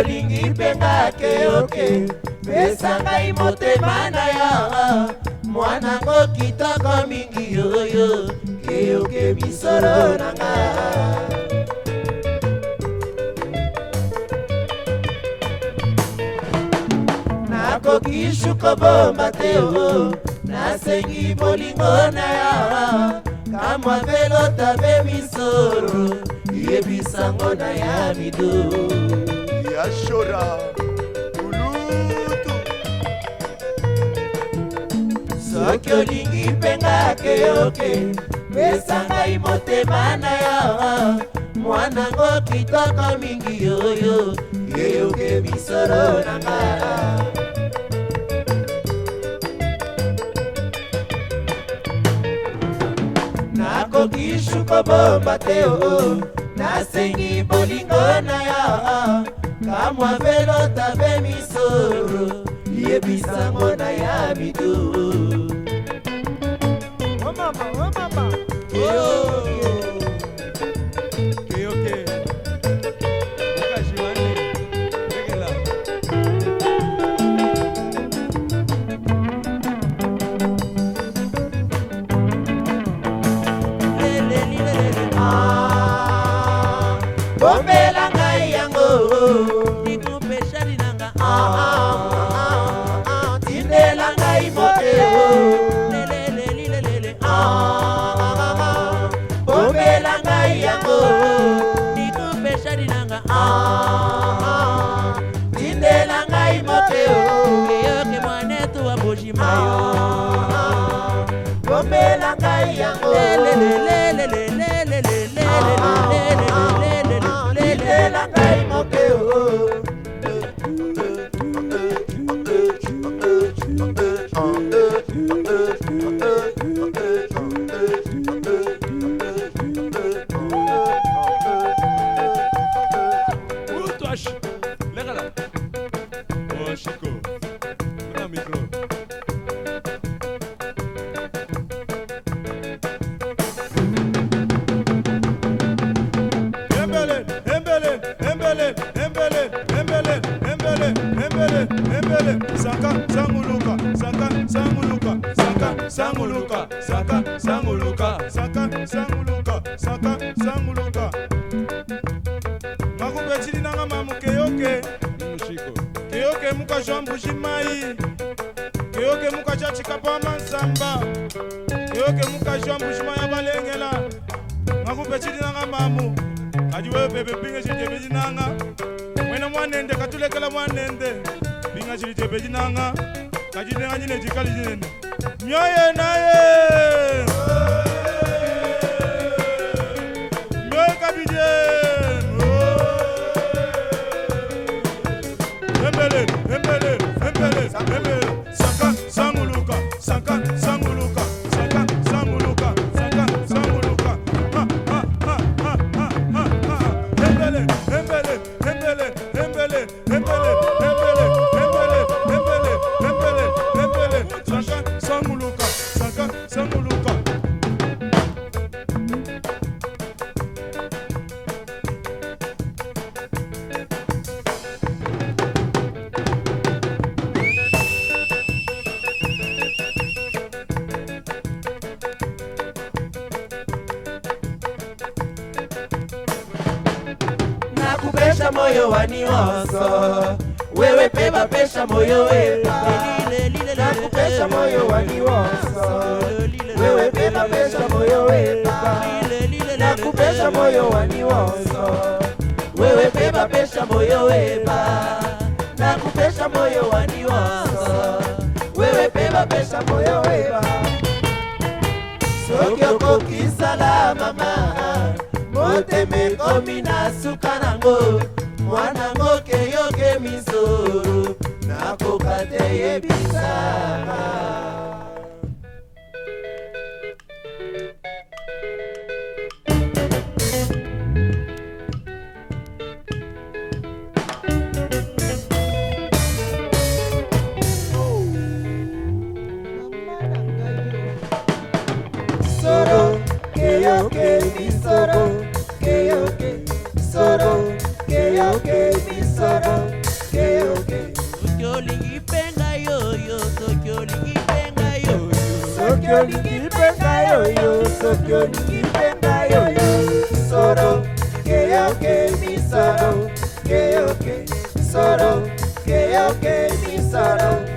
olingi mpe ngake yoke pesa ngai motema na ya mwanango kitoko mingi yoyo keyoke misolo na nga nakoki shukobomba te o nasengi bolingo na ya kamwa mpe lotabe misolo yebisango na ya midu yashora ulutu soki olingi mpenga keyoke pesa ngai motema na yo mwanango kitoko mingi yoyo keyoke misolo na nga nakoki shuko bomba te oo oh, oh. nasengi bolingo na yo kamwa velo tabe misoro yebisa mona ya bidu ebele ebele saka sanguluka saka sanguluka saka sanguluka saka sanguluka saka sanguluka saka sanguluka makube chili nanga mamu keyoke mushiko keyoke muka jwambushi mai keyoke muka chachikapa mansamba keyoke muka jwambushi mai abalengela makube chili nanga mamu ajiwe pepe pinge chijebi chinanga mwena mwanende katulekela mwanende nanga chilitepe chinanga kachitenga chine chikali chinene myoyo naye yeah. kupesha moyo wanioso, wewe peba pesha moyo weba, nakupesha moyo wanioso, wewe peba pesha moyo weba, nakupesha moyo moyo weba, wewe peba pesha moyo weba ekomi na suka nango mwanango keyoke mizoro nakoka te yebisaka ulinipenda yoyo soki ulinipenda yoyo soki ulinipenda yoyo soki ulinipenda yoyo soro keyoke mi soro keyoke soro keyoke mi soro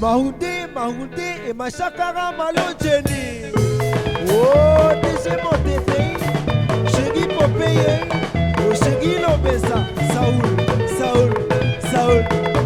mahunde mahunde emasakaka malonjeni oh, o dese motete shegi popeye osegi oh, lobesa saul saul saul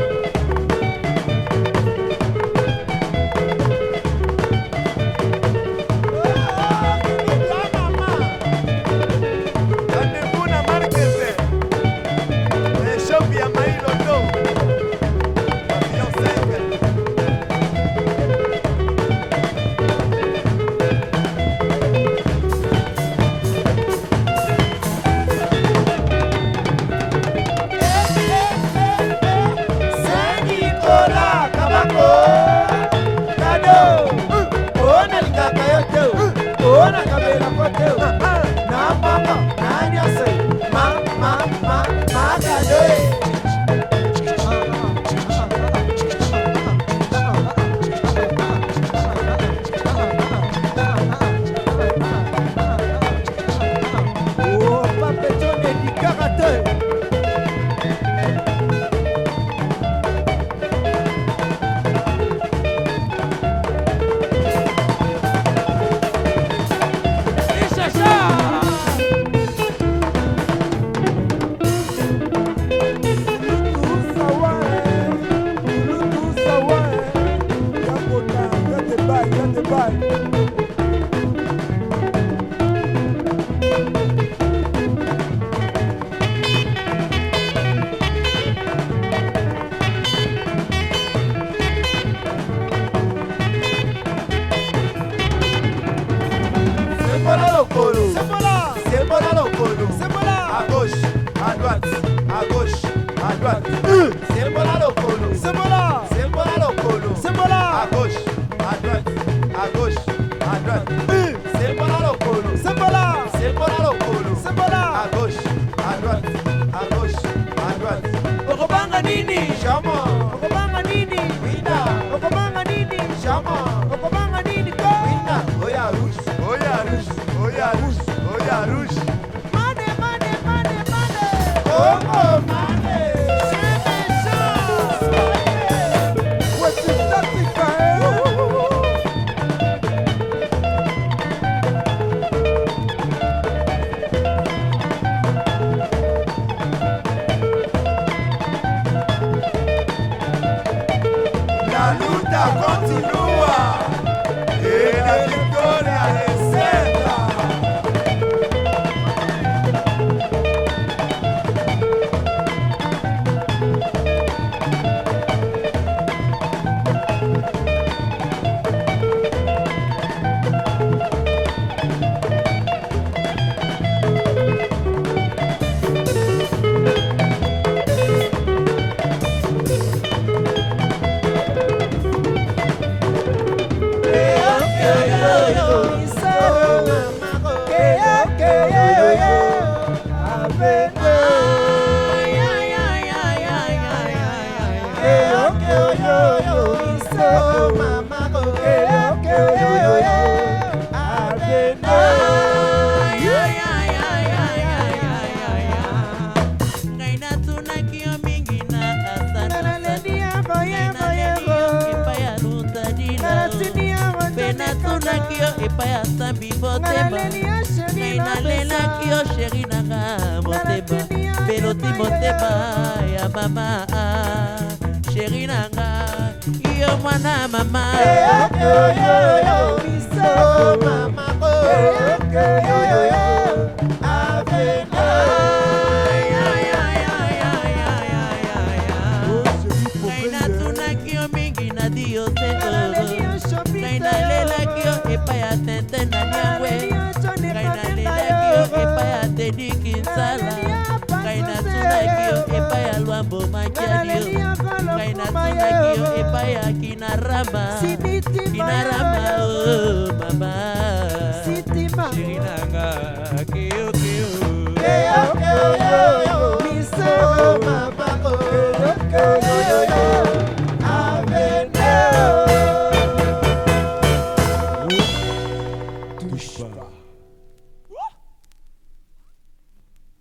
saluta continúa en la victoria de epai asambi motemaai nalelaki yo sheri nanga motema peloti motema ya mama sheri nanga yo mwana mama biso mama abomakiaki yo ngai natindaki yo epai ya kinarama